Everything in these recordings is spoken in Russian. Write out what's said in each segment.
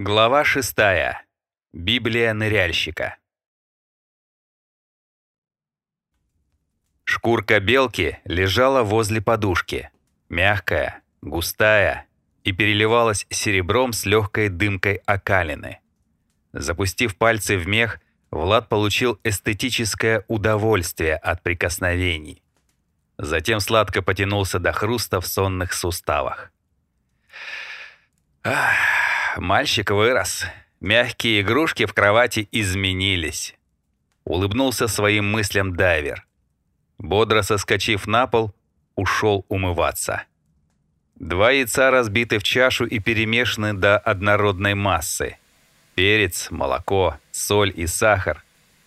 Глава шестая. Библия ныряльщика. Шкурка белки лежала возле подушки, мягкая, густая и переливалась серебром с легкой дымкой окалины. Запустив пальцы в мех, Влад получил эстетическое удовольствие от прикосновений. Затем сладко потянулся до хруста в сонных суставах. Ах, мальчик вырос. Мягкие игрушки в кровати изменились. Улыбнулся своим мыслям дайвер. Бодро соскочив на пол, ушел умываться. Два яйца разбиты в чашу и перемешаны до однородной массы. Перец, молоко, соль и сахар.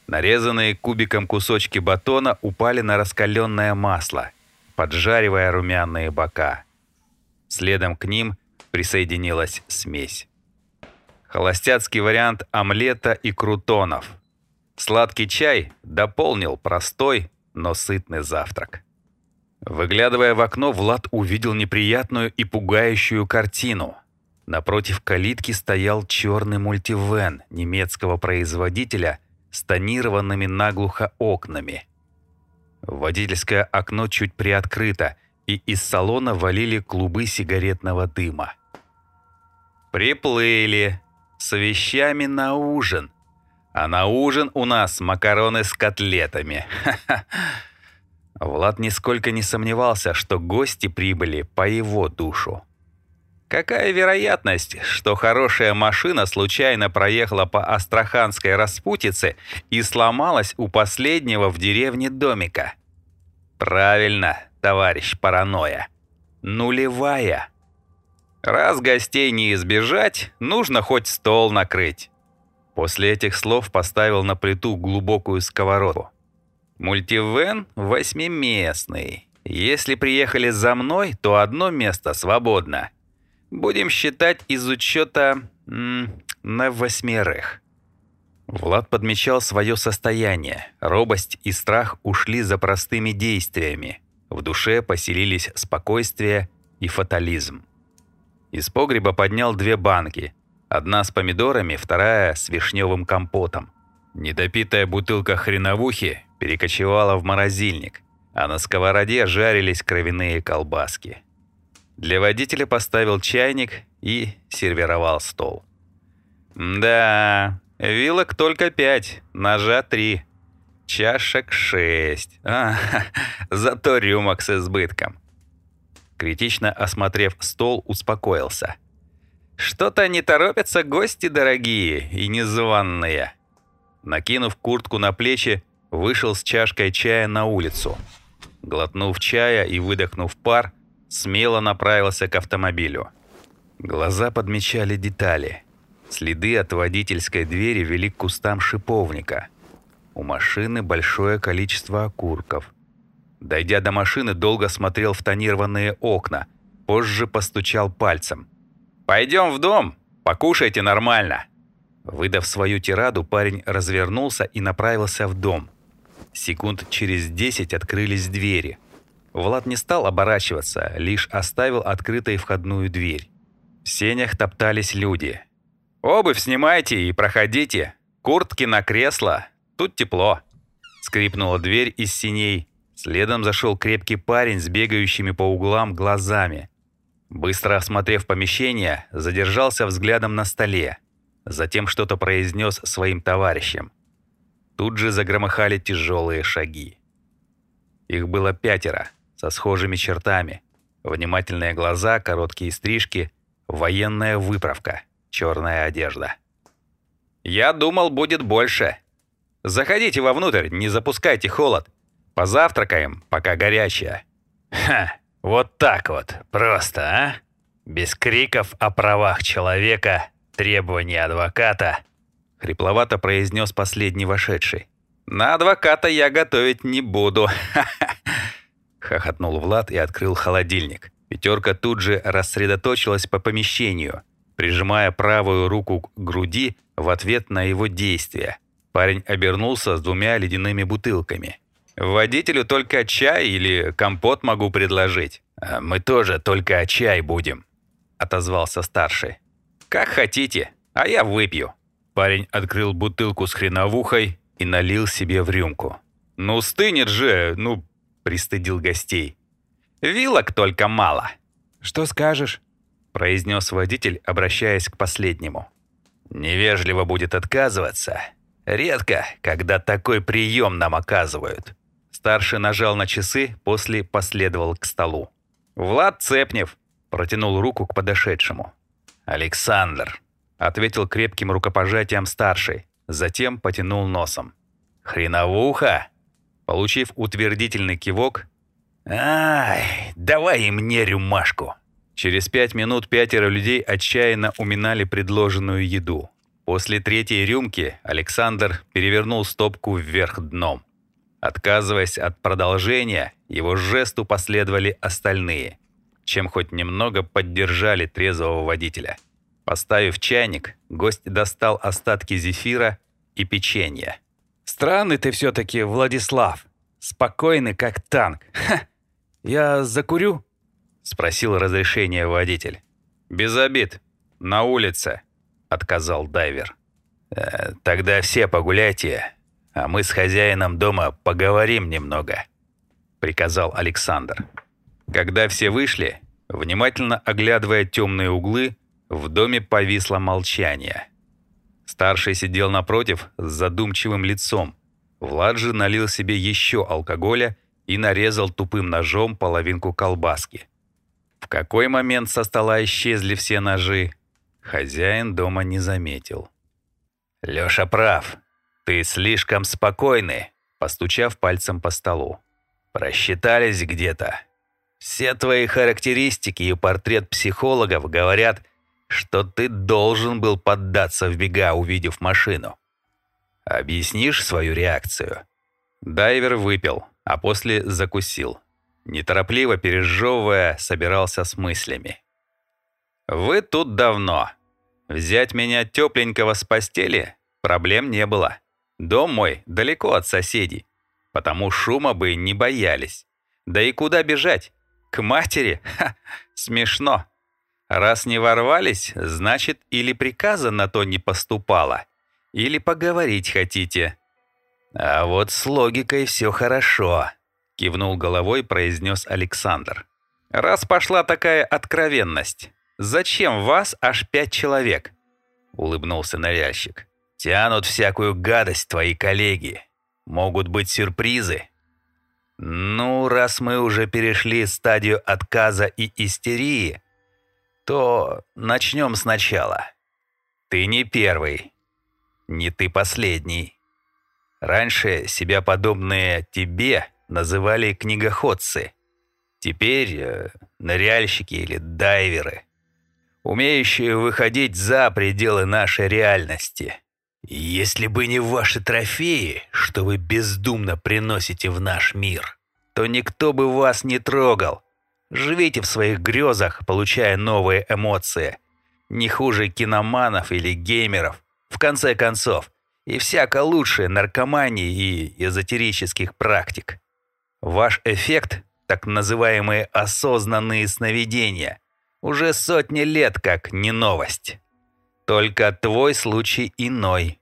Нарезанные кубиком кусочки батона упали на раскаленное масло, поджаривая румяные бока. Следом к ним присоединилась смесь. Холостяцкий вариант омлета и крутонов. Сладкий чай дополнил простой, но сытный завтрак. Выглядывая в окно, Влад увидел неприятную и пугающую картину. Напротив калитки стоял черный мультивен немецкого производителя с тонированными наглухо окнами. Водительское окно чуть приоткрыто, и из салона валили клубы сигаретного дыма. «Приплыли. С вещами на ужин. А на ужин у нас макароны с котлетами. Ха-ха!» Влад нисколько не сомневался, что гости прибыли по его душу. Какая вероятность, что хорошая машина случайно проехала по Астраханской распутице и сломалась у последнего в деревне домика? Правильно, товарищ паранойя. Нулевая. Раз гостей не избежать, нужно хоть стол накрыть. После этих слов поставил на плиту глубокую сковородку. Мультивен восьмиместный. Если приехали за мной, то одно место свободно. Будем считать из учета на восьмерых. Влад подмечал свое состояние. Робость и страх ушли за простыми действиями. В душе поселились спокойствие и фатализм. Из погреба поднял две банки. Одна с помидорами, вторая с вишневым компотом. Недопитая бутылка хреновухи перекочевала в морозильник, а на сковороде жарились кровяные колбаски. Для водителя поставил чайник и сервировал стол. Да, вилок только пять, ножа три, чашек шесть. А, зато рюмок с избытком. Критично осмотрев стол, успокоился. «Что-то не торопятся гости дорогие и незваные». Накинув куртку на плечи, вышел с чашкой чая на улицу. Глотнув чая и выдохнув пар, смело направился к автомобилю. Глаза подмечали детали. Следы от водительской двери вели к кустам шиповника. У машины большое количество окурков – Дойдя до машины, долго смотрел в тонированные окна. Позже постучал пальцем. «Пойдем в дом, покушайте нормально». Выдав свою тираду, парень развернулся и направился в дом. Секунд через десять открылись двери. Влад не стал оборачиваться, лишь оставил открытой входную дверь. В сенях топтались люди. «Обувь снимайте и проходите. Куртки на кресло. Тут тепло». Скрипнула дверь из синей, Следом зашел крепкий парень с бегающими по углам глазами. Быстро осмотрев помещение, задержался взглядом на столе. Затем что-то произнес своим товарищам. Тут же загромыхали тяжелые шаги. Их было пятеро, со схожими чертами. Внимательные глаза, короткие стрижки, военная выправка, черная одежда. «Я думал, будет больше. Заходите вовнутрь, не запускайте холод», Позавтракаем, пока горячая». «Ха, вот так вот, просто, а? Без криков о правах человека, требований адвоката», — хрипловато произнес последний вошедший. «На адвоката я готовить не буду», — хохотнул Влад и открыл холодильник. Пятерка тут же рассредоточилась по помещению, прижимая правую руку к груди в ответ на его действия. Парень обернулся с двумя ледяными бутылками. Водителю только чай или компот могу предложить. А мы тоже только чай будем, отозвался старший. Как хотите. а я выпью». Парень открыл бутылку с хреновухой и налил себе в рюмку. «Ну, стынет же, ну...» — пристыдил гостей. «Вилок только мало». «Что скажешь?» — произнес водитель, обращаясь к последнему. «Невежливо будет отказываться. Редко, когда такой прием нам оказывают». Старший нажал на часы, после последовал к столу. «Влад Цепнев», — протянул руку к подошедшему. «Александр», — ответил крепким рукопожатием старший, затем потянул носом. «Хреновуха?» Получив утвердительный кивок, «Ай, давай и мне рюмашку!» Через пять минут пятеро людей отчаянно уминали предложенную еду. После третьей рюмки Александр перевернул стопку вверх дном. Отказываясь от продолжения, его жесту последовали остальные, чем хоть немного поддержали трезвого водителя. Поставив чайник, гость достал остатки зефира и печенья. «Странный ты все-таки, Владислав. Спокойный, как танк. Ха! Я закурю?» — спросил разрешение водитель. «Без обид. На улице», — отказал дайвер. «Э, «Тогда все погуляйте, а мы с хозяином дома поговорим немного», — приказал Александр. Когда все вышли, внимательно оглядывая темные углы, в доме повисло молчание. Старший сидел напротив с задумчивым лицом. Влад же налил себе еще алкоголя и нарезал тупым ножом половинку колбаски. В какой момент со стола исчезли все ножи, хозяин дома не заметил. «Лёша прав. Ты слишком спокойный», постучав пальцем по столу. «Просчитались где-то. Все твои характеристики и портрет психологов говорят, что ты должен был поддаться в бега, увидев машину. Объяснишь свою реакцию?» Дайвер выпил, а после закусил неторопливо пережевывая, собирался с мыслями. «Вы тут давно. Взять меня тепленького с постели проблем не было. Дом мой далеко от соседей, потому шума бы не боялись. Да и куда бежать? К матери? Ха, смешно. Раз не ворвались, значит, или приказа на то не поступало, или поговорить хотите. А вот с логикой все хорошо кивнул головой, произнес Александр. Раз пошла такая откровенность, зачем вас аж пять человек? улыбнулся ныряльщик. Тянут всякую гадость твои коллеги. Могут быть сюрпризы. Ну, раз мы уже перешли стадию отказа и истерии, то начнем сначала. Ты не первый, не ты последний. Раньше себя подобные тебе называли книгоходцы. Теперь э, ныряльщики или дайверы, умеющие выходить за пределы нашей реальности. Если бы не ваши трофеи, что вы бездумно приносите в наш мир, то никто бы вас не трогал. Живите в своих грезах, получая новые эмоции. Не хуже киноманов или геймеров, в конце концов, и всяко лучше наркомании и эзотерических практик. Ваш эффект, так называемые осознанные сновидения, уже сотни лет как не новость. Только твой случай иной,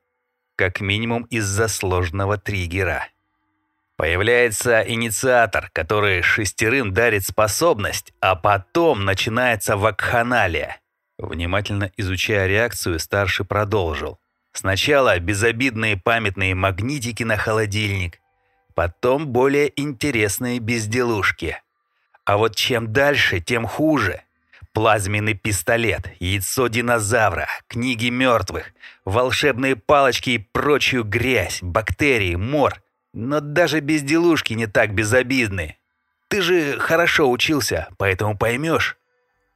как минимум из-за сложного триггера. Появляется инициатор, который шестерым дарит способность, а потом начинается вакханалия. Внимательно изучая реакцию, старший продолжил. Сначала безобидные памятные магнитики на холодильник, Потом более интересные безделушки. А вот чем дальше, тем хуже. Плазменный пистолет, яйцо динозавра, книги мертвых, волшебные палочки и прочую грязь, бактерии, мор. Но даже безделушки не так безобидны. Ты же хорошо учился, поэтому поймешь.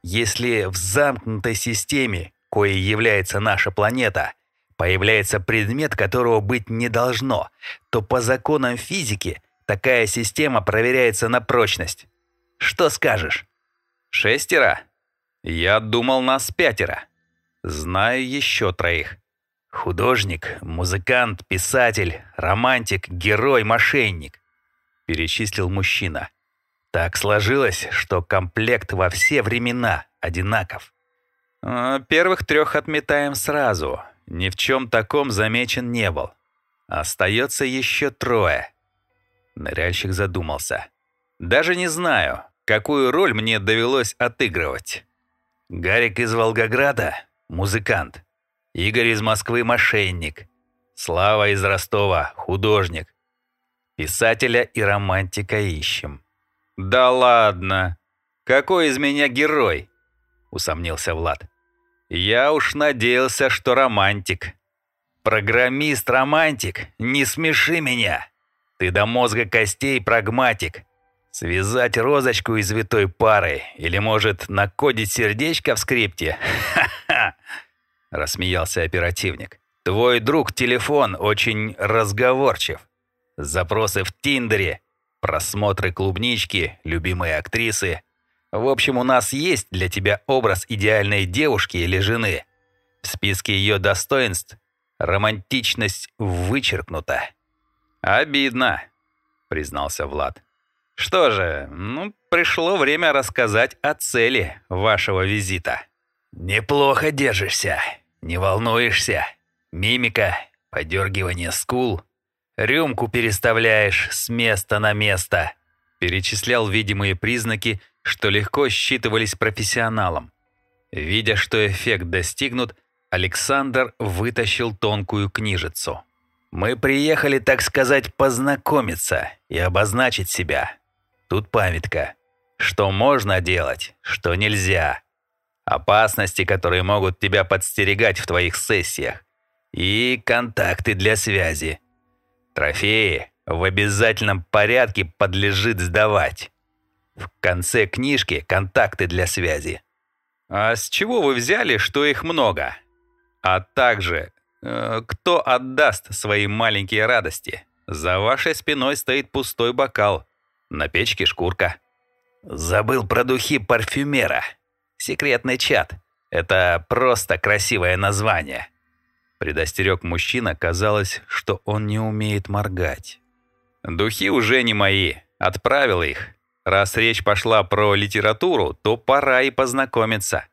Если в замкнутой системе, коей является наша планета, появляется предмет, которого быть не должно, то по законам физики такая система проверяется на прочность. Что скажешь? Шестеро? Я думал, нас пятеро. Знаю еще троих. Художник, музыкант, писатель, романтик, герой, мошенник. Перечислил мужчина. Так сложилось, что комплект во все времена одинаков. А, первых трех отметаем сразу. Ни в чем таком замечен не был. Остается еще трое. Ныряльщик задумался. Даже не знаю, какую роль мне довелось отыгрывать. Гарик из Волгограда — музыкант. Игорь из Москвы — мошенник. Слава из Ростова — художник. Писателя и романтика ищем. «Да ладно! Какой из меня герой?» — усомнился Влад. «Я уж надеялся, что романтик». «Программист-романтик, не смеши меня! Ты до мозга костей прагматик. Связать розочку из витой пары или, может, накодить сердечко в скрипте? Ха-ха!» — рассмеялся оперативник. «Твой друг-телефон очень разговорчив. Запросы в Тиндере, просмотры клубнички, любимые актрисы. В общем, у нас есть для тебя образ идеальной девушки или жены. В списке ее достоинств романтичность вычеркнута». «Обидно», — признался Влад. Что же, ну, пришло время рассказать о цели вашего визита. Неплохо держишься, не волнуешься. Мимика, подергивание скул. Рюмку переставляешь с места на место. Перечислял видимые признаки, что легко считывались профессионалом. Видя, что эффект достигнут, Александр вытащил тонкую книжицу. «Мы приехали, так сказать, познакомиться и обозначить себя. Тут памятка. Что можно делать, что нельзя. Опасности, которые могут тебя подстерегать в твоих сессиях. И контакты для связи. Трофеи в обязательном порядке подлежит сдавать. В конце книжки контакты для связи. А с чего вы взяли, что их много? А также, э, кто отдаст свои маленькие радости? За вашей спиной стоит пустой бокал. На печке шкурка. Забыл про духи парфюмера. Секретный чат. Это просто красивое название. Предостерег мужчина, казалось, что он не умеет моргать. Духи уже не мои. Отправил их. Раз речь пошла про литературу, то пора и познакомиться.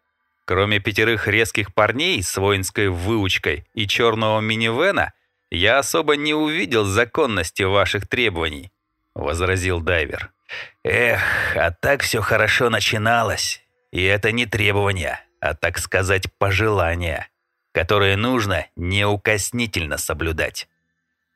Кроме пятерых резких парней с воинской выучкой и черного минивэна, я особо не увидел законности ваших требований. — возразил дайвер. «Эх, а так все хорошо начиналось. И это не требования, а, так сказать, пожелания, которые нужно неукоснительно соблюдать».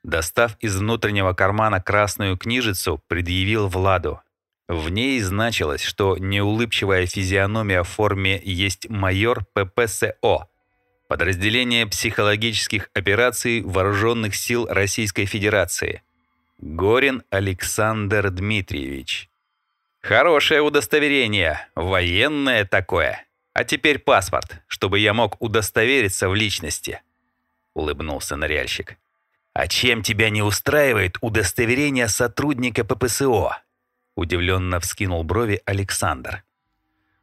Достав из внутреннего кармана красную книжицу, предъявил Владу. В ней значилось, что неулыбчивая физиономия в форме есть майор ППСО, подразделение психологических операций Вооруженных сил Российской Федерации. Горин Александр Дмитриевич. Хорошее удостоверение, военное такое. А теперь паспорт, чтобы я мог удостовериться в личности. Улыбнулся ныряльщик. А чем тебя не устраивает удостоверение сотрудника ППСО? Удивленно вскинул брови Александр.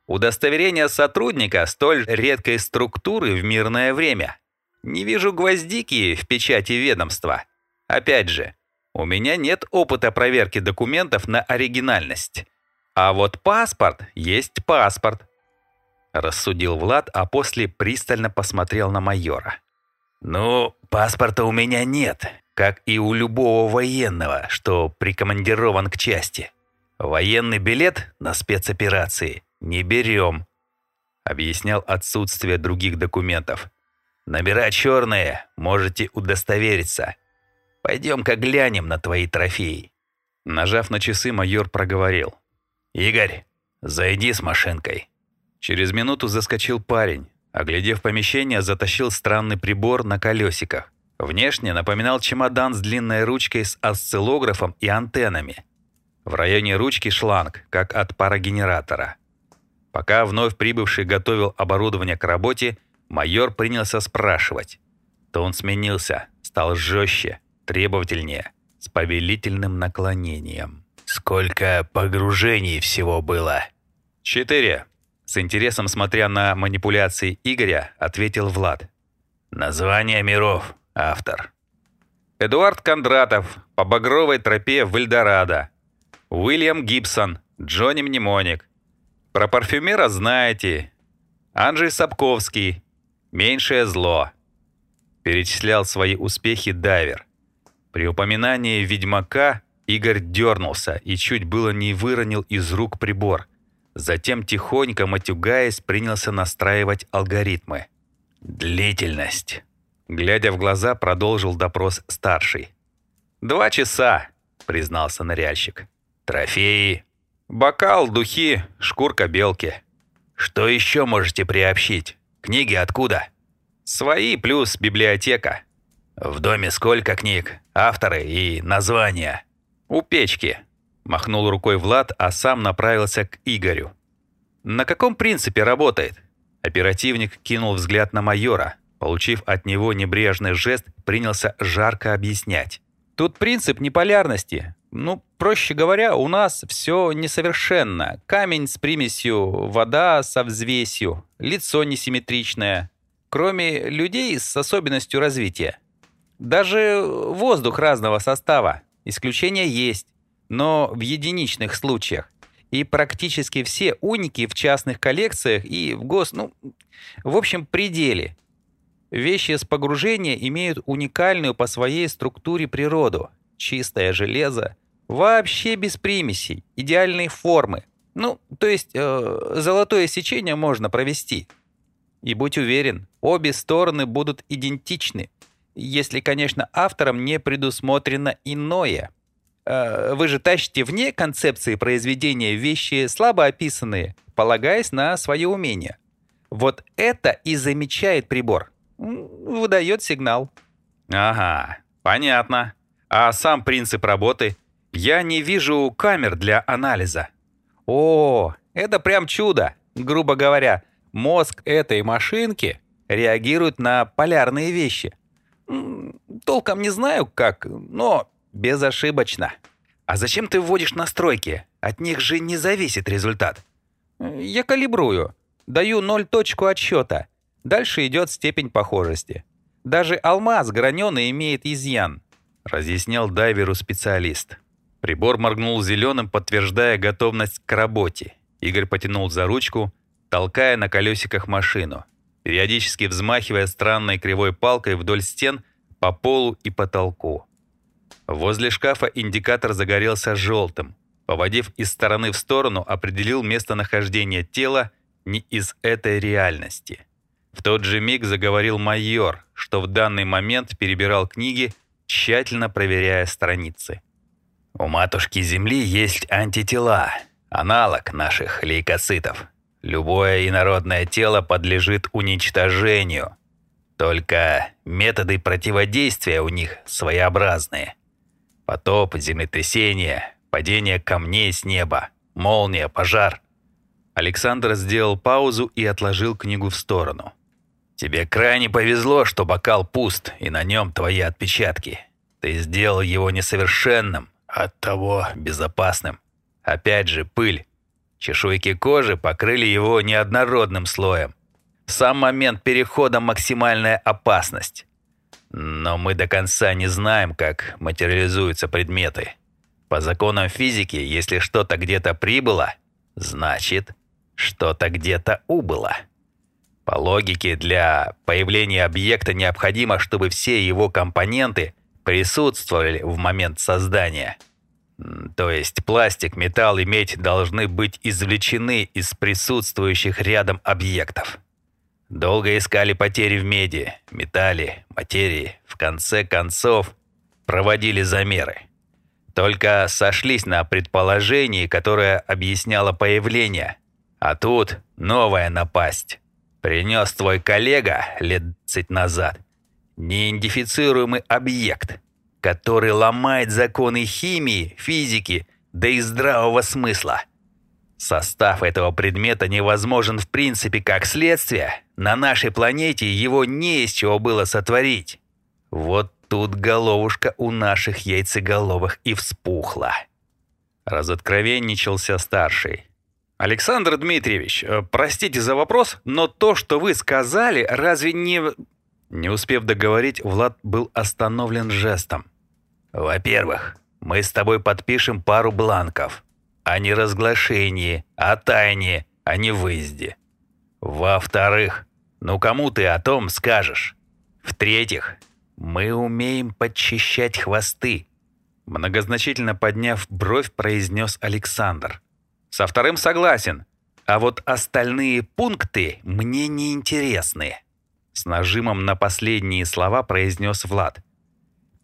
Удостоверение сотрудника столь редкой структуры в мирное время. Не вижу гвоздики в печати ведомства. Опять же, у меня нет опыта проверки документов на оригинальность. А вот паспорт есть паспорт. Рассудил Влад, а после пристально посмотрел на майора. «Ну, паспорта у меня нет, как и у любого военного, что прикомандирован к части. Военный билет на спецоперации не берем», — объяснял отсутствие других документов. «Номера черные, можете удостовериться. Пойдем-ка глянем на твои трофеи». Нажав на часы, майор проговорил. «Игорь, зайди с машинкой». Через минуту заскочил парень. Оглядев помещение, затащил странный прибор на колесиках. Внешне напоминал чемодан с длинной ручкой с осциллографом и антеннами. В районе ручки шланг, как от парогенератора. Пока вновь прибывший готовил оборудование к работе, майор принялся спрашивать. То он сменился, стал жестче, требовательнее, с повелительным наклонением. «Сколько погружений всего было?» «Четыре», — с интересом смотря на манипуляции Игоря, ответил Влад. «Название миров. Автор». Эдуард Кондратов по багровой тропе в Эльдорадо. Уильям Гибсон, Джонни Мнемоник. Про парфюмера знаете. Анджей Сапковский. Меньшее зло. Перечислял свои успехи дайвер. При упоминании «Ведьмака» Игорь дернулся и чуть было не выронил из рук прибор. Затем, тихонько матюгаясь, принялся настраивать алгоритмы. «Длительность». Глядя в глаза, продолжил допрос старший. «Два часа», — признался ныряльщик. «Трофеи?» «Бокал, духи, шкурка белки». «Что еще можете приобщить? Книги откуда?» «Свои плюс библиотека». «В доме сколько книг? Авторы и названия?» «У печки», — махнул рукой Влад, а сам направился к Игорю. «На каком принципе работает?» Оперативник кинул взгляд на майора. Получив от него небрежный жест, принялся жарко объяснять. «Тут принцип неполярности. Ну, проще говоря, у нас все несовершенно. Камень с примесью, вода со взвесью, лицо несимметричное. Кроме людей с особенностью развития. Даже воздух разного состава. Исключения есть, но в единичных случаях и практически все уники в частных коллекциях и в гос... Ну, в общем, пределе. Вещи с погружения имеют уникальную по своей структуре природу. Чистое железо, вообще без примесей, идеальной формы. Ну, то есть э, золотое сечение можно провести. И будь уверен, обе стороны будут идентичны, если, конечно, автором не предусмотрено иное. Э, вы же тащите вне концепции произведения вещи слабо описанные, полагаясь на свое умение. Вот это и замечает прибор. Выдает сигнал. Ага, понятно. А сам принцип работы? Я не вижу камер для анализа. О, это прям чудо. Грубо говоря, мозг этой машинки реагирует на полярные вещи. Толком не знаю как, но Безошибочно. А зачем ты вводишь настройки? От них же не зависит результат. Я калибрую. Даю ноль точку отсчета. Дальше идет степень похожести. Даже алмаз граненый имеет изъян, разъяснял дайверу специалист. Прибор моргнул зеленым, подтверждая готовность к работе. Игорь потянул за ручку, толкая на колесиках машину, периодически взмахивая странной кривой палкой вдоль стен по полу и потолку. Возле шкафа индикатор загорелся желтым. Поводив из стороны в сторону, определил местонахождение тела не из этой реальности. В тот же миг заговорил майор, что в данный момент перебирал книги, тщательно проверяя страницы. «У матушки Земли есть антитела, аналог наших лейкоцитов. Любое инородное тело подлежит уничтожению. Только методы противодействия у них своеобразные. Потоп, землетрясение, падение камней с неба, молния, пожар. Александр сделал паузу и отложил книгу в сторону. «Тебе крайне повезло, что бокал пуст, и на нем твои отпечатки. Ты сделал его несовершенным, оттого безопасным. Опять же, пыль. Чешуйки кожи покрыли его неоднородным слоем. Сам момент перехода максимальная опасность. Но мы до конца не знаем, как материализуются предметы. По законам физики, если что-то где-то прибыло, значит, что-то где-то убыло. По логике, для появления объекта необходимо, чтобы все его компоненты присутствовали в момент создания. То есть пластик, металл и медь должны быть извлечены из присутствующих рядом объектов. Долго искали потери в меди, металле, материи. В конце концов, проводили замеры. Только сошлись на предположении, которое объясняло появление. А тут новая напасть. Принес твой коллега лет 20 назад неидентифицируемый объект, который ломает законы химии, физики, да и здравого смысла. Состав этого предмета невозможен в принципе как следствие. На нашей планете его не из чего было сотворить. Вот тут головушка у наших яйцеголовых и вспухла. Разоткровенничался старший. «Александр Дмитриевич, э, простите за вопрос, но то, что вы сказали, разве не...» Не успев договорить, Влад был остановлен жестом. «Во-первых, мы с тобой подпишем пару бланков о неразглашении, о тайне, о невыезде. Во-вторых, ну кому ты о том скажешь? В-третьих, мы умеем подчищать хвосты. Многозначительно подняв бровь, произнес Александр. Со вторым согласен, а вот остальные пункты мне не интересны. С нажимом на последние слова произнес Влад.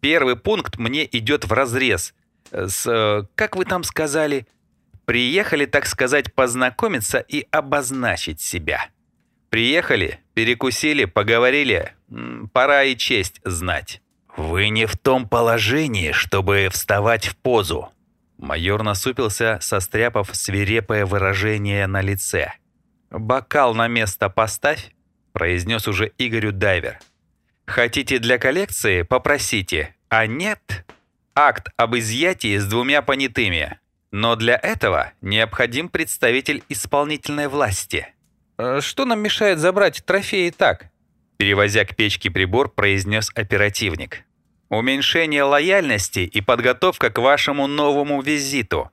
Первый пункт мне идет в разрез с, э, как вы там сказали, приехали, так сказать, познакомиться и обозначить себя. Приехали, перекусили, поговорили, пора и честь знать. Вы не в том положении, чтобы вставать в позу. Майор насупился, состряпав свирепое выражение на лице. «Бокал на место поставь», — произнес уже Игорю дайвер. «Хотите для коллекции? Попросите. А нет? Акт об изъятии с двумя понятыми. Но для этого необходим представитель исполнительной власти». «Э, «Что нам мешает забрать трофеи так?» Перевозя к печке прибор, произнес оперативник. «Уменьшение лояльности и подготовка к вашему новому визиту.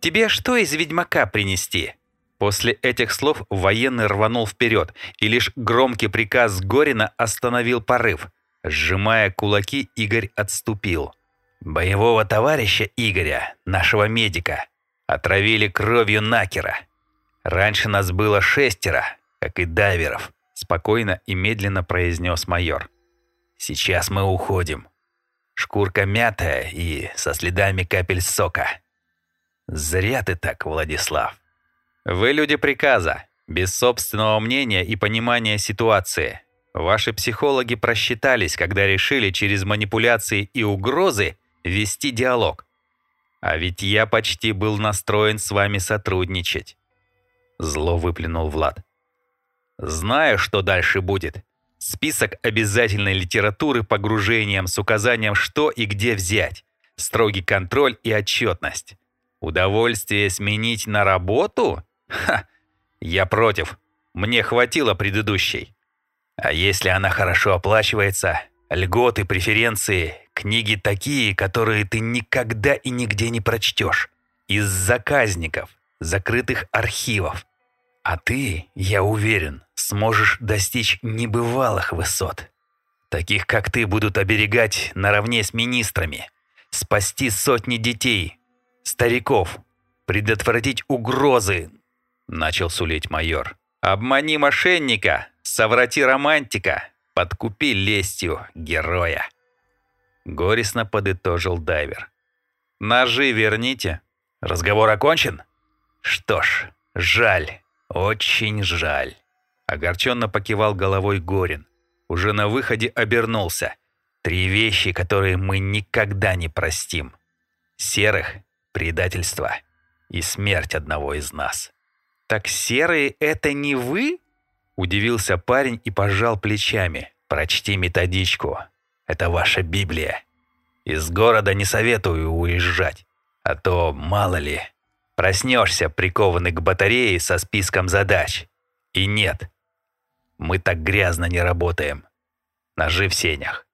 Тебе что из ведьмака принести?» После этих слов военный рванул вперед, и лишь громкий приказ Горина остановил порыв. Сжимая кулаки, Игорь отступил. «Боевого товарища Игоря, нашего медика, отравили кровью Накера. Раньше нас было шестеро, как и дайверов», — спокойно и медленно произнес майор. «Сейчас мы уходим. Шкурка мятая и со следами капель сока. Зря ты так, Владислав». «Вы люди приказа, без собственного мнения и понимания ситуации. Ваши психологи просчитались, когда решили через манипуляции и угрозы вести диалог. А ведь я почти был настроен с вами сотрудничать. Зло выплюнул Влад. Знаю, что дальше будет. Список обязательной литературы погружением с указанием, что и где взять. Строгий контроль и отчетность. Удовольствие сменить на работу? Ха! Я против. Мне хватило предыдущей. А если она хорошо оплачивается, льготы, преференции, книги такие, которые ты никогда и нигде не прочтешь. Из заказников закрытых архивов. А ты, я уверен, сможешь достичь небывалых высот. Таких, как ты, будут оберегать наравне с министрами, спасти сотни детей, стариков, предотвратить угрозы, начал сулить майор. Обмани мошенника, соврати романтика, подкупи лестью героя. Горестно подытожил дайвер. Ножи верните. Разговор окончен? Что ж, жаль, очень жаль. Огорченно покивал головой Горин. Уже на выходе обернулся. Три вещи, которые мы никогда не простим. Серых — предательство и смерть одного из нас. «Так серые — это не вы?» Удивился парень и пожал плечами. «Прочти методичку. Это ваша Библия. Из города не советую уезжать, а то, мало ли, Проснешься, прикованный к батарее со списком задач. И нет, мы так грязно не работаем. Ножи в сенях.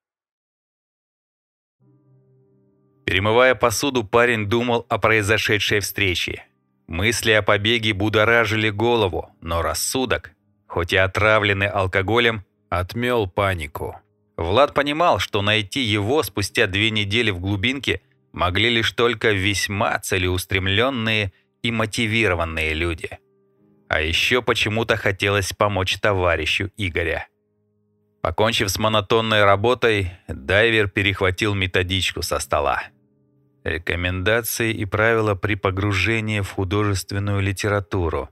Перемывая посуду, парень думал о произошедшей встрече. Мысли о побеге будоражили голову, но рассудок, хоть и отравленный алкоголем, отмел панику. Влад понимал, что найти его спустя две недели в глубинке – могли лишь только весьма целеустремленные и мотивированные люди. А еще почему-то хотелось помочь товарищу Игоря. Покончив с монотонной работой, дайвер перехватил методичку со стола. Рекомендации и правила при погружении в художественную литературу.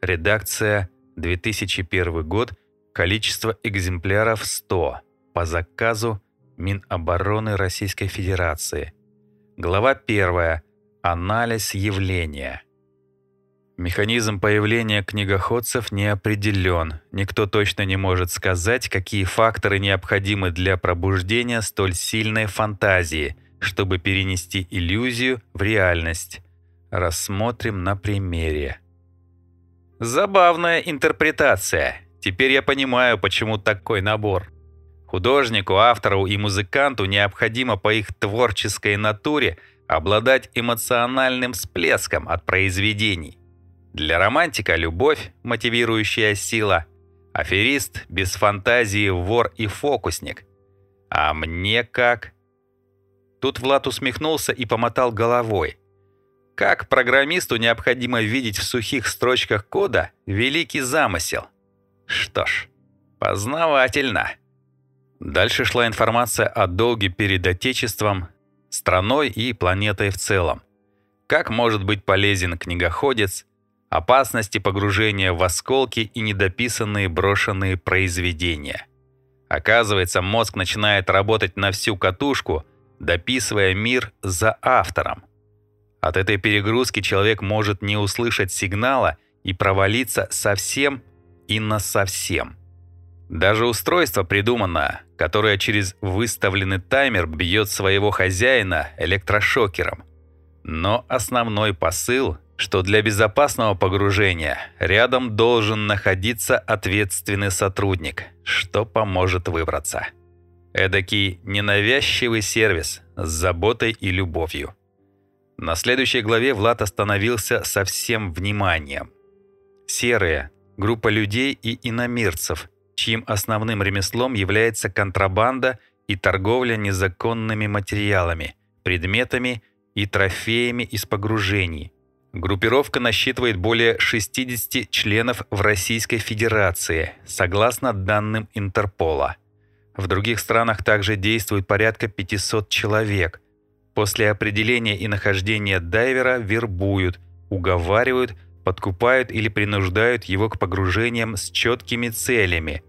Редакция 2001 год. Количество экземпляров 100. По заказу Минобороны Российской Федерации. Глава 1. Анализ явления. Механизм появления книгоходцев не определен. Никто точно не может сказать, какие факторы необходимы для пробуждения столь сильной фантазии, чтобы перенести иллюзию в реальность. Рассмотрим на примере. Забавная интерпретация. Теперь я понимаю, почему такой набор. Художнику, автору и музыканту необходимо по их творческой натуре обладать эмоциональным всплеском от произведений. Для романтика – любовь, мотивирующая сила. Аферист без фантазии вор и фокусник. А мне как? Тут Влад усмехнулся и помотал головой. Как программисту необходимо видеть в сухих строчках кода великий замысел? Что ж, познавательно. Дальше шла информация о долге перед Отечеством, страной и планетой в целом. Как может быть полезен книгоходец, опасности погружения в осколки и недописанные брошенные произведения. Оказывается, мозг начинает работать на всю катушку, дописывая мир за автором. От этой перегрузки человек может не услышать сигнала и провалиться совсем и насовсем. Даже устройство придумано, которое через выставленный таймер бьет своего хозяина электрошокером. Но основной посыл, что для безопасного погружения рядом должен находиться ответственный сотрудник, что поможет выбраться. Эдакий ненавязчивый сервис с заботой и любовью. На следующей главе Влад остановился со всем вниманием. Серые – группа людей и иномирцев, чьим основным ремеслом является контрабанда и торговля незаконными материалами, предметами и трофеями из погружений. Группировка насчитывает более 60 членов в Российской Федерации, согласно данным Интерпола. В других странах также действует порядка 500 человек. После определения и нахождения дайвера вербуют, уговаривают, подкупают или принуждают его к погружениям с четкими целями.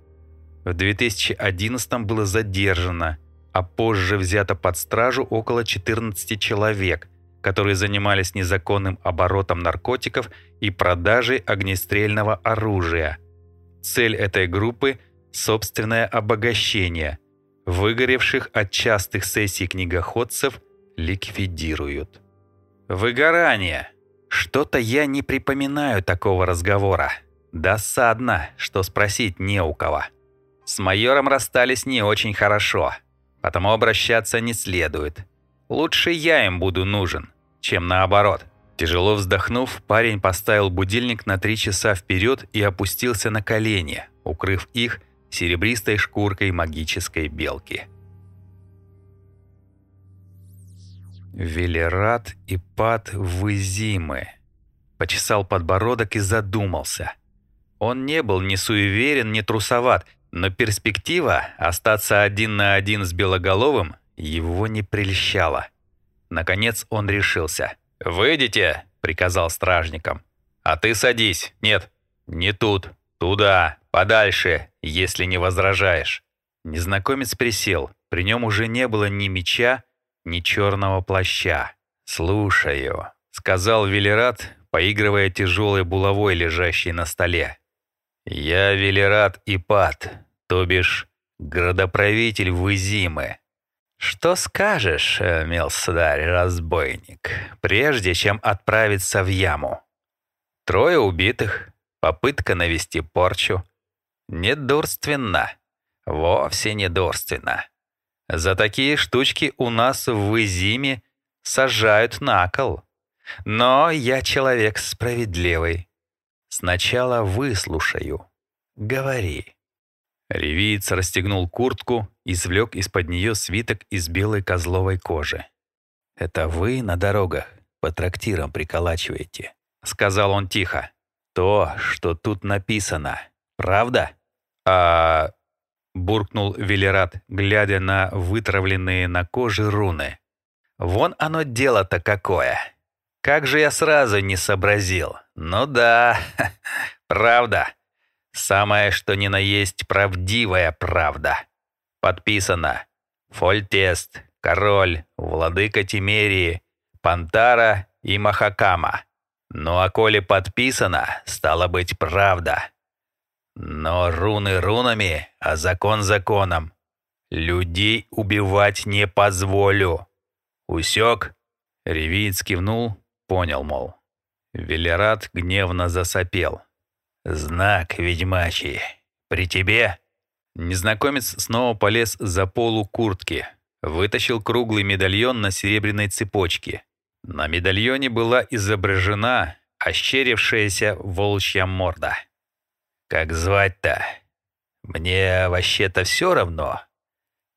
В 2011 было задержано – а позже взято под стражу около 14 человек, которые занимались незаконным оборотом наркотиков и продажей огнестрельного оружия. Цель этой группы – собственное обогащение. Выгоревших от частых сессий книгоходцев ликвидируют. Выгорание. Что-то я не припоминаю такого разговора. Досадно, что спросить не у кого. С майором расстались не очень хорошо – Потому обращаться не следует. Лучше я им буду нужен, чем наоборот. Тяжело вздохнув, парень поставил будильник на три часа вперед и опустился на колени, укрыв их серебристой шкуркой магической белки. Велерат и Пат Вызимы. Почесал подбородок и задумался. Он не был ни суеверен, ни трусоват, но перспектива остаться один на один с Белоголовым его не прельщала. Наконец он решился. «Выйдите!» — приказал стражникам. «А ты садись. Нет, не тут. Туда, подальше, если не возражаешь». Незнакомец присел. При нем уже не было ни меча, ни черного плаща. «Слушаю», — сказал Велерат, поигрывая тяжелой булавой, лежащей на столе. «Я Велерат Ипат, то бишь градоправитель Вызимы. Что скажешь, э, милсударь-разбойник, прежде чем отправиться в яму? Трое убитых, попытка навести порчу. Недурственно, вовсе недурственно. За такие штучки у нас в Вызиме сажают на кол. Но я человек справедливый. Сначала выслушаю. Говори». Ревиец расстегнул куртку и извлек из-под нее свиток из белой козловой кожи. «Это вы на дорогах по трактирам приколачиваете?» — сказал он тихо. «То, что тут написано, правда?» «А...» — буркнул Велерат, глядя на вытравленные на коже руны. «Вон оно дело-то какое!» Как же я сразу не сообразил. Ну да, правда. Самое что ни на есть правдивая правда. Подписано. Фольтест, король, владыка Тимерии, Пантара и Махакама. Ну а коли подписано, стало быть правда. Но руны рунами, а закон законом. Людей убивать не позволю. Усек? Ревиц кивнул, Понял, мол. Велерат гневно засопел. «Знак ведьмачий. При тебе?» Незнакомец снова полез за полу куртки. Вытащил круглый медальон на серебряной цепочке. На медальоне была изображена ощерившаяся волчья морда. «Как звать-то? Мне вообще-то все равно.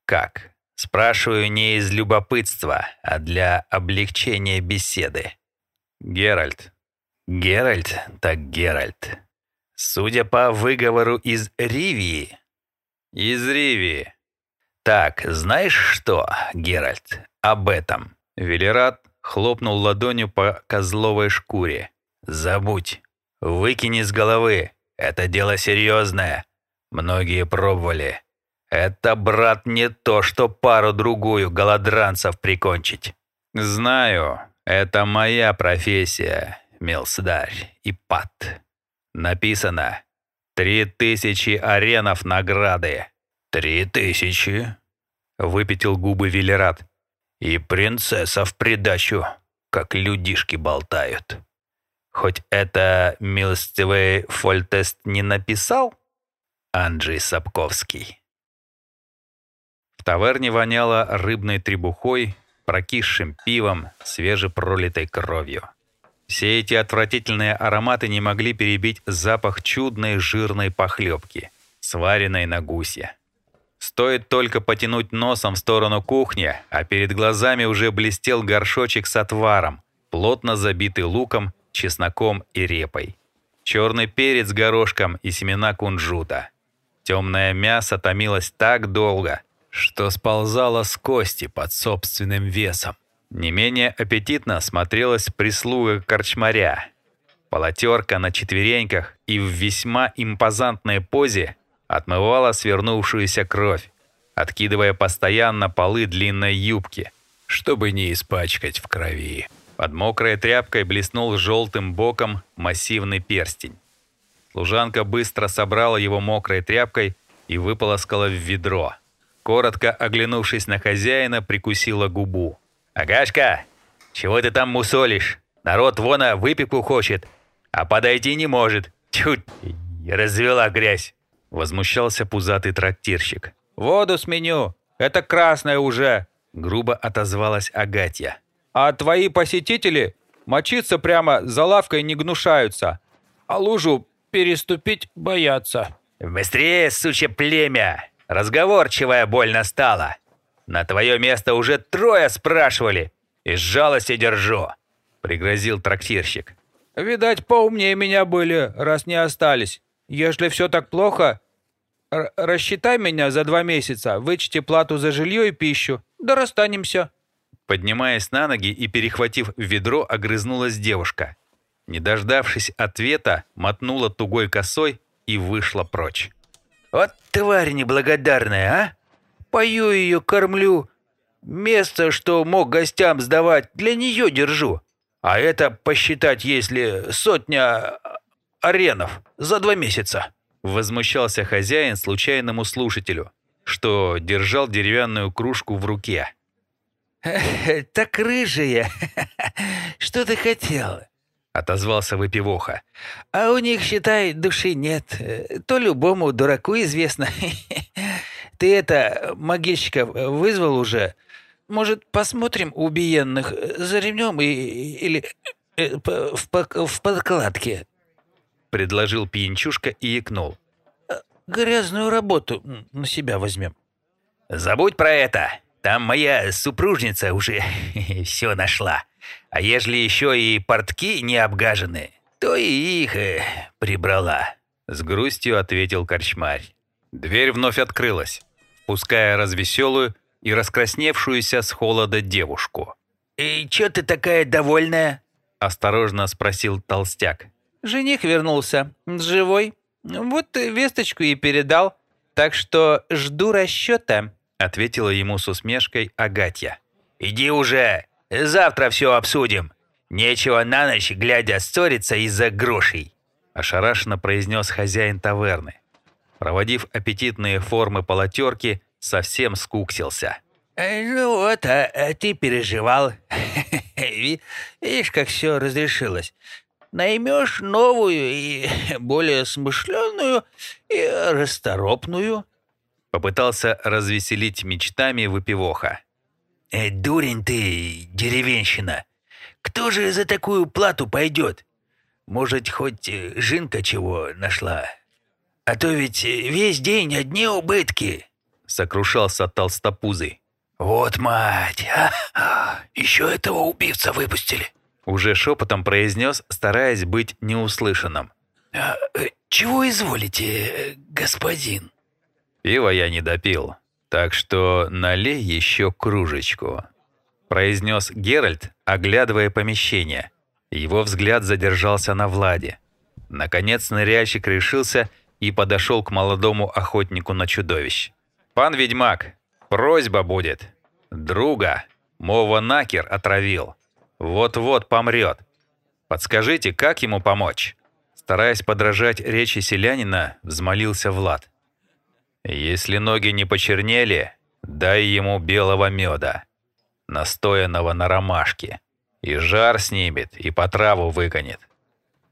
Как? Спрашиваю не из любопытства, а для облегчения беседы. Геральт. Геральт, так Геральт. Судя по выговору из Ривии. Из Ривии. Так, знаешь что, Геральт, об этом? Велерат хлопнул ладонью по козловой шкуре. Забудь. Выкини с головы. Это дело серьезное. Многие пробовали. Это, брат, не то, что пару-другую голодранцев прикончить. Знаю, это моя профессия, милсдарь и пат. Написано «Три тысячи аренов награды». «Три тысячи?» — выпятил губы Велерат. «И принцесса в придачу, как людишки болтают. Хоть это милостивый Фольтест не написал?» Анджей Сапковский. В таверне воняло рыбной требухой, прокисшим пивом, свежепролитой кровью. Все эти отвратительные ароматы не могли перебить запах чудной жирной похлебки, сваренной на гусе. Стоит только потянуть носом в сторону кухни, а перед глазами уже блестел горшочек с отваром, плотно забитый луком, чесноком и репой. Черный перец горошком и семена кунжута. Темное мясо томилось так долго, что сползала с кости под собственным весом. Не менее аппетитно смотрелась прислуга корчмаря. Полотерка на четвереньках и в весьма импозантной позе отмывала свернувшуюся кровь, откидывая постоянно полы длинной юбки, чтобы не испачкать в крови. Под мокрой тряпкой блеснул желтым боком массивный перстень. Служанка быстро собрала его мокрой тряпкой и выполоскала в ведро – Коротко оглянувшись на хозяина, прикусила губу. «Агашка, чего ты там мусолишь? Народ вон выпеку хочет, а подойти не может. Тьфу, развела грязь!» Возмущался пузатый трактирщик. «Воду сменю, это красное уже!» Грубо отозвалась Агатья. «А твои посетители мочиться прямо за лавкой не гнушаются, а лужу переступить боятся». «Быстрее, сучье племя! Разговорчивая больно стала. На твое место уже трое спрашивали. Из жалости держу», — пригрозил трактирщик. «Видать, поумнее меня были, раз не остались. Если все так плохо, рассчитай меня за два месяца, вычти плату за жилье и пищу, да расстанемся». Поднимаясь на ноги и перехватив ведро, огрызнулась девушка. Не дождавшись ответа, мотнула тугой косой и вышла прочь. Вот тварь неблагодарная, а? Пою ее, кормлю. Место, что мог гостям сдавать, для нее держу. А это посчитать, если сотня аренов за два месяца. Возмущался хозяин случайному слушателю, что держал деревянную кружку в руке. «Так рыжая, что ты хотела? — отозвался выпивоха. «А у них, считай, души нет. То любому дураку известно. Ты это, могильщика вызвал уже? Может, посмотрим убиенных за ремнем и, или э, в, в подкладке?» Предложил пьянчушка и икнул. «Грязную работу на себя возьмем». «Забудь про это. Там моя супружница уже все нашла». А ежели еще и портки не обгажены, то и их э, прибрала», — с грустью ответил корчмарь. Дверь вновь открылась, впуская развеселую и раскрасневшуюся с холода девушку. «И чё ты такая довольная?» — осторожно спросил толстяк. «Жених вернулся. Живой. Вот весточку и передал. Так что жду расчета», — ответила ему с усмешкой Агатья. «Иди уже! Завтра все обсудим. Нечего на ночь, глядя, ссориться из-за грошей», – ошарашенно произнес хозяин таверны. Проводив аппетитные формы полотерки, совсем скуксился. «Ну вот, а, а ты переживал. Видишь, как все разрешилось. Наймешь новую и более смышленную и расторопную». Попытался развеселить мечтами выпивоха. Э, «Дурень ты, деревенщина! Кто же за такую плату пойдет? Может, хоть э, Жинка чего нашла? А то ведь э, весь день одни убытки!» Сокрушался толстопузый. «Вот мать! А, еще этого убивца выпустили!» Уже шепотом произнес, стараясь быть неуслышанным. А, э, «Чего изволите, господин?» Пиво я не допил, так что налей еще кружечку. Произнес Геральт, оглядывая помещение. Его взгляд задержался на Владе. Наконец ныряльщик решился и подошел к молодому охотнику на чудовищ. «Пан ведьмак, просьба будет. Друга, Мова Накер отравил. Вот-вот помрет. Подскажите, как ему помочь?» Стараясь подражать речи селянина, взмолился Влад. «Если ноги не почернели, дай ему белого меда, настоянного на ромашке, и жар снимет, и по траву выгонит.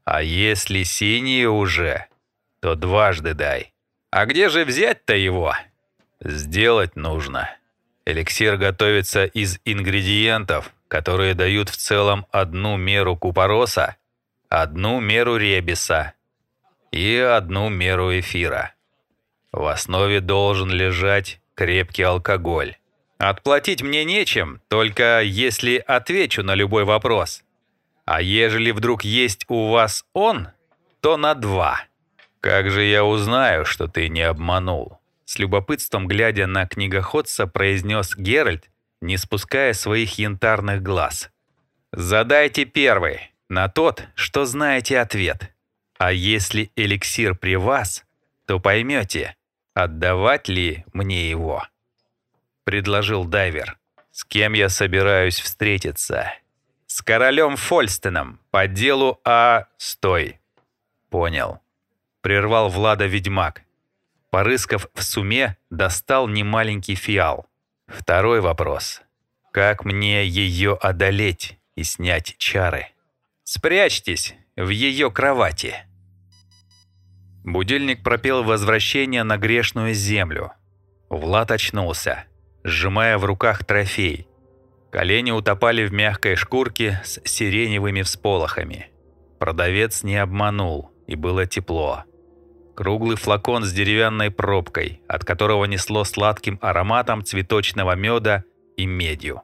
А если синие уже, то дважды дай. А где же взять-то его? Сделать нужно. Эликсир готовится из ингредиентов, которые дают в целом одну меру купороса, одну меру ребиса и одну меру эфира. В основе должен лежать крепкий алкоголь. Отплатить мне нечем, только если отвечу на любой вопрос. А ежели вдруг есть у вас он, то на два. Как же я узнаю, что ты не обманул? С любопытством глядя на книгоходца, произнес Геральт, не спуская своих янтарных глаз. «Задайте первый, на тот, что знаете ответ. А если эликсир при вас, то поймете, отдавать ли мне его?» Предложил дайвер. «С кем я собираюсь встретиться?» «С королем Фольстеном по делу о...» «Стой!» «Понял». Прервал Влада ведьмак. Порыскав в суме, достал немаленький фиал. Второй вопрос. Как мне ее одолеть и снять чары? Спрячьтесь в ее кровати. Будильник пропел возвращение на грешную землю. Влад очнулся, сжимая в руках трофей. Колени утопали в мягкой шкурке с сиреневыми всполохами. Продавец не обманул, и было тепло. Круглый флакон с деревянной пробкой, от которого несло сладким ароматом цветочного меда и медью.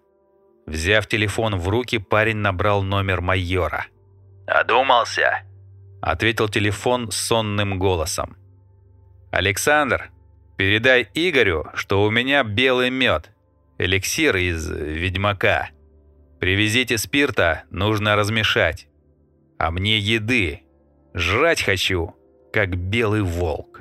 Взяв телефон в руки, парень набрал номер майора. «Одумался?» – ответил телефон сонным голосом. «Александр, передай Игорю, что у меня белый мед, эликсир из ведьмака. Привезите спирта, нужно размешать. А мне еды. Жрать хочу» как белый волк.